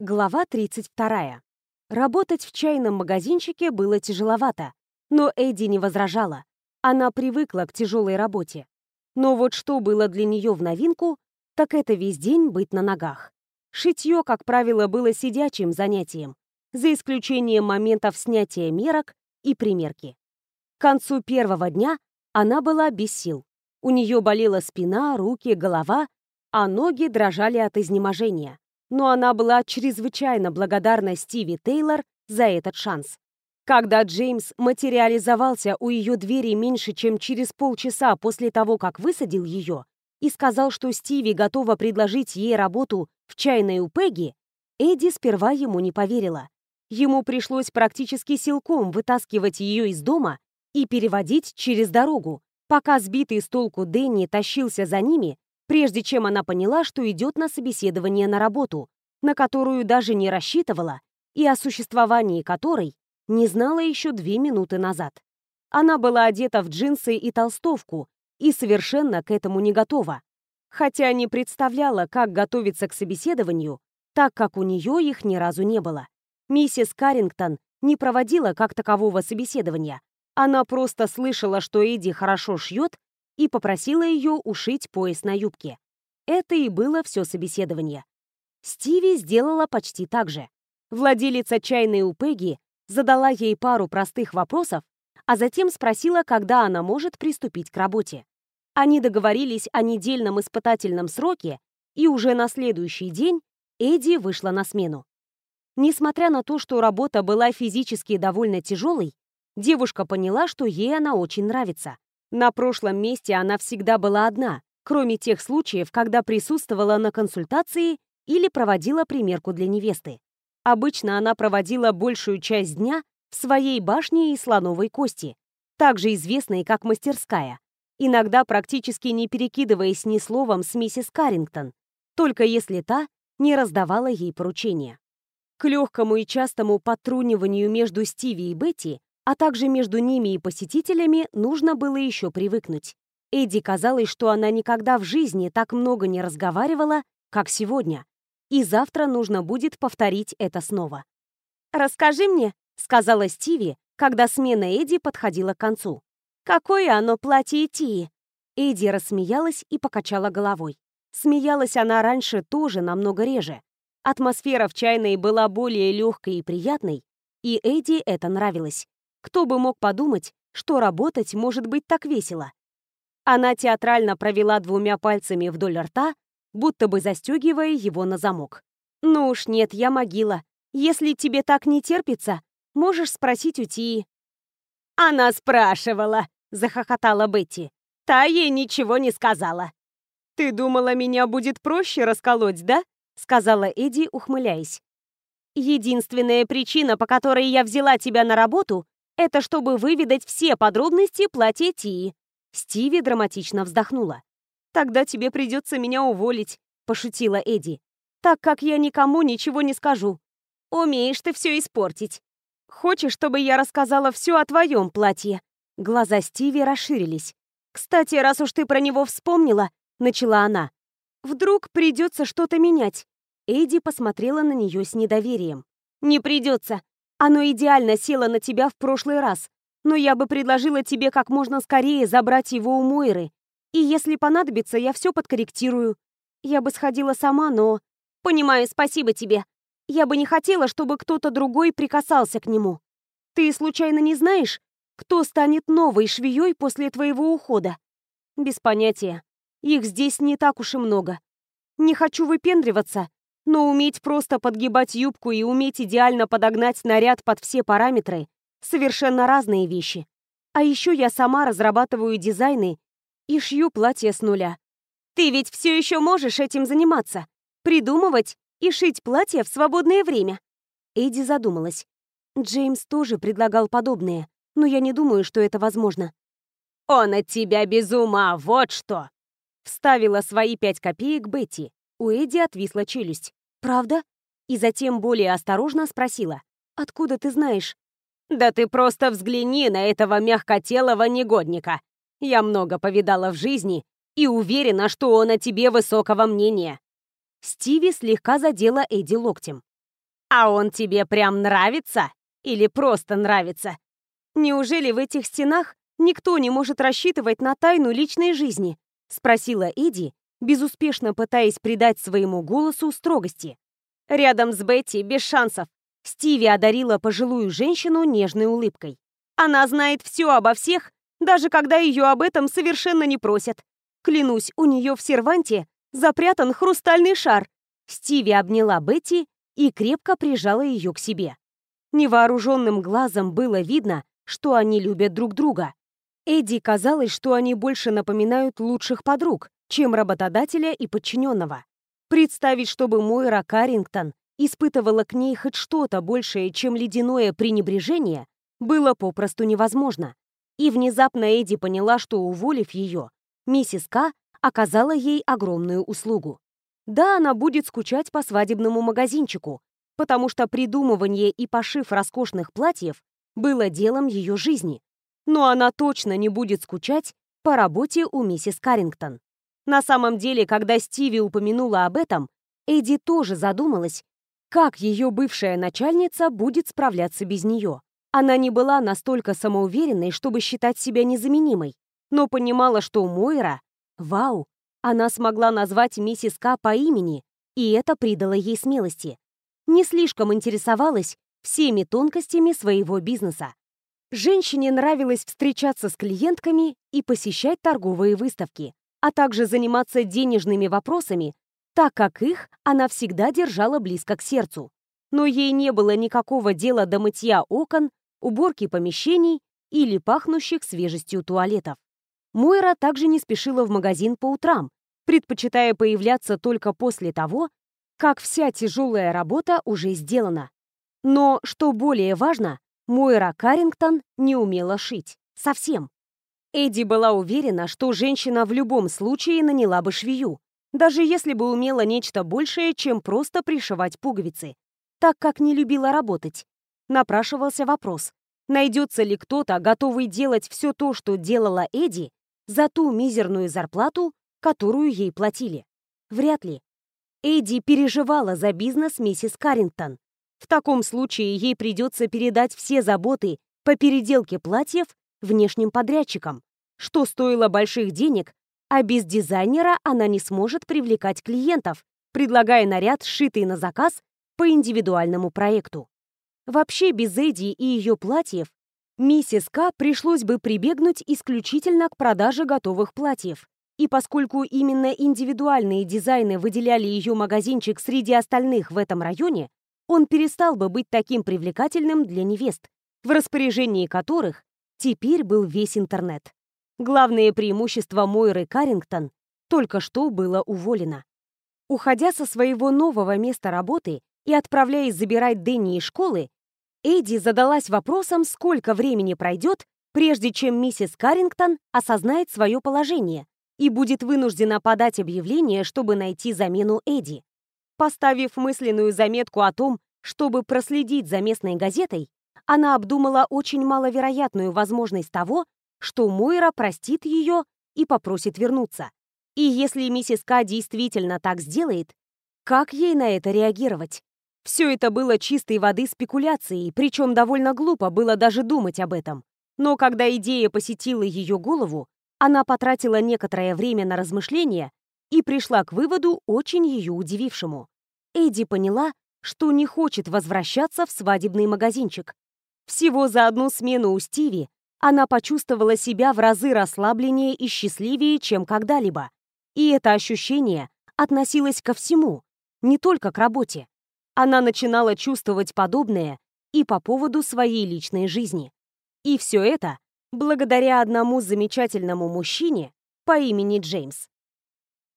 Глава 32. Работать в чайном магазинчике было тяжеловато, но Эдди не возражала. Она привыкла к тяжелой работе. Но вот что было для нее в новинку, так это весь день быть на ногах. Шитье, как правило, было сидячим занятием, за исключением моментов снятия мерок и примерки. К концу первого дня она была без сил. У нее болела спина, руки, голова, а ноги дрожали от изнеможения но она была чрезвычайно благодарна Стиви Тейлор за этот шанс. Когда Джеймс материализовался у ее двери меньше, чем через полчаса после того, как высадил ее, и сказал, что Стиви готова предложить ей работу в чайной у Пегги, Эдди сперва ему не поверила. Ему пришлось практически силком вытаскивать ее из дома и переводить через дорогу, пока сбитый с толку Дэнни тащился за ними, прежде чем она поняла, что идет на собеседование на работу, на которую даже не рассчитывала и о существовании которой не знала еще две минуты назад. Она была одета в джинсы и толстовку и совершенно к этому не готова, хотя не представляла, как готовиться к собеседованию, так как у нее их ни разу не было. Миссис Каррингтон не проводила как такового собеседования. Она просто слышала, что Эдди хорошо шьет и попросила ее ушить пояс на юбке. Это и было все собеседование. Стиви сделала почти так же. Владелица чайной у Пегги задала ей пару простых вопросов, а затем спросила, когда она может приступить к работе. Они договорились о недельном испытательном сроке, и уже на следующий день Эдди вышла на смену. Несмотря на то, что работа была физически довольно тяжелой, девушка поняла, что ей она очень нравится. На прошлом месте она всегда была одна, кроме тех случаев, когда присутствовала на консультации или проводила примерку для невесты. Обычно она проводила большую часть дня в своей башне из слоновой кости, также известной как мастерская, иногда практически не перекидываясь ни словом с миссис Каррингтон, только если та не раздавала ей поручения. К легкому и частому подтруниванию между Стиви и Бетти а также между ними и посетителями нужно было еще привыкнуть. Эдди казалось, что она никогда в жизни так много не разговаривала, как сегодня, и завтра нужно будет повторить это снова. «Расскажи мне», — сказала Стиви, когда смена Эдди подходила к концу. «Какое оно платье Тии?» Эдди рассмеялась и покачала головой. Смеялась она раньше тоже намного реже. Атмосфера в чайной была более легкой и приятной, и Эдди это нравилось. Кто бы мог подумать, что работать может быть так весело? Она театрально провела двумя пальцами вдоль рта, будто бы застегивая его на замок. «Ну уж нет, я могила. Если тебе так не терпится, можешь спросить у Тии». «Она спрашивала», — захохотала Бетти. Та ей ничего не сказала. «Ты думала, меня будет проще расколоть, да?» — сказала Эдди, ухмыляясь. «Единственная причина, по которой я взяла тебя на работу, это чтобы выведать все подробности платья Тии. Стиви драматично вздохнула. «Тогда тебе придется меня уволить», — пошутила Эдди. «Так как я никому ничего не скажу. Умеешь ты все испортить. Хочешь, чтобы я рассказала все о твоем платье?» Глаза Стиви расширились. «Кстати, раз уж ты про него вспомнила», — начала она. «Вдруг придется что-то менять?» Эдди посмотрела на нее с недоверием. «Не придется. Оно идеально село на тебя в прошлый раз, но я бы предложила тебе как можно скорее забрать его у Мойры. И если понадобится, я все подкорректирую. Я бы сходила сама, но... Понимаю, спасибо тебе. Я бы не хотела, чтобы кто-то другой прикасался к нему. Ты случайно не знаешь, кто станет новой швеей после твоего ухода? Без понятия. Их здесь не так уж и много. Не хочу выпендриваться, но уметь просто подгибать юбку и уметь идеально подогнать наряд под все параметры — совершенно разные вещи. А еще я сама разрабатываю дизайны и шью платья с нуля. Ты ведь все еще можешь этим заниматься, придумывать и шить платья в свободное время. Эдди задумалась. Джеймс тоже предлагал подобное, но я не думаю, что это возможно. «Он от тебя без ума, вот что!» Вставила свои пять копеек Бетти. У Эдди отвисла челюсть. «Правда?» И затем более осторожно спросила. «Откуда ты знаешь?» «Да ты просто взгляни на этого мягкотелого негодника. Я много повидала в жизни и уверена, что он о тебе высокого мнения». Стиви слегка задела Эдди локтем. «А он тебе прям нравится? Или просто нравится?» «Неужели в этих стенах никто не может рассчитывать на тайну личной жизни?» — спросила Эдди, безуспешно пытаясь придать своему голосу строгости. Рядом с Бетти, без шансов, Стиви одарила пожилую женщину нежной улыбкой. Она знает все обо всех, даже когда ее об этом совершенно не просят. Клянусь, у нее в серванте запрятан хрустальный шар. Стиви обняла Бетти и крепко прижала ее к себе. Невооруженным глазом было видно, что они любят друг друга. Эдди казалось, что они больше напоминают лучших подруг, чем работодателя и подчиненного. Представить, чтобы Мойра Каррингтон испытывала к ней хоть что-то большее, чем ледяное пренебрежение, было попросту невозможно. И внезапно Эдди поняла, что, уволив ее, миссис К оказала ей огромную услугу. Да, она будет скучать по свадебному магазинчику, потому что придумывание и пошив роскошных платьев было делом ее жизни. Но она точно не будет скучать по работе у миссис Каррингтон. На самом деле, когда Стиви упомянула об этом, Эдди тоже задумалась, как ее бывшая начальница будет справляться без нее. Она не была настолько самоуверенной, чтобы считать себя незаменимой, но понимала, что Мойра... Вау! Она смогла назвать миссис К по имени, и это придало ей смелости. Не слишком интересовалась всеми тонкостями своего бизнеса. Женщине нравилось встречаться с клиентками и посещать торговые выставки а также заниматься денежными вопросами, так как их она всегда держала близко к сердцу. Но ей не было никакого дела до мытья окон, уборки помещений или пахнущих свежестью туалетов. Мойра также не спешила в магазин по утрам, предпочитая появляться только после того, как вся тяжелая работа уже сделана. Но, что более важно, Мойра Каррингтон не умела шить. Совсем. Эдди была уверена, что женщина в любом случае наняла бы швею, даже если бы умела нечто большее, чем просто пришивать пуговицы, так как не любила работать. Напрашивался вопрос, найдется ли кто-то, готовый делать все то, что делала Эдди, за ту мизерную зарплату, которую ей платили. Вряд ли. Эдди переживала за бизнес миссис Каррингтон. В таком случае ей придется передать все заботы по переделке платьев внешним подрядчикам, что стоило больших денег, а без дизайнера она не сможет привлекать клиентов, предлагая наряд, сшитый на заказ по индивидуальному проекту. Вообще без Эдди и ее платьев миссис К пришлось бы прибегнуть исключительно к продаже готовых платьев. И поскольку именно индивидуальные дизайны выделяли ее магазинчик среди остальных в этом районе, он перестал бы быть таким привлекательным для невест, в распоряжении которых Теперь был весь интернет. Главное преимущество Мойры Каррингтон только что было уволено. Уходя со своего нового места работы и отправляясь забирать Дэнни из школы, Эдди задалась вопросом, сколько времени пройдет, прежде чем миссис Каррингтон осознает свое положение и будет вынуждена подать объявление, чтобы найти замену Эдди. Поставив мысленную заметку о том, чтобы проследить за местной газетой, она обдумала очень маловероятную возможность того, что Мойра простит ее и попросит вернуться. И если миссис К действительно так сделает, как ей на это реагировать? Все это было чистой воды спекуляцией, причем довольно глупо было даже думать об этом. Но когда идея посетила ее голову, она потратила некоторое время на размышления и пришла к выводу, очень ее удивившему. Эдди поняла, что не хочет возвращаться в свадебный магазинчик, всего за одну смену у Стиви она почувствовала себя в разы расслабленнее и счастливее, чем когда-либо. И это ощущение относилось ко всему, не только к работе. Она начинала чувствовать подобное и по поводу своей личной жизни. И все это благодаря одному замечательному мужчине по имени Джеймс.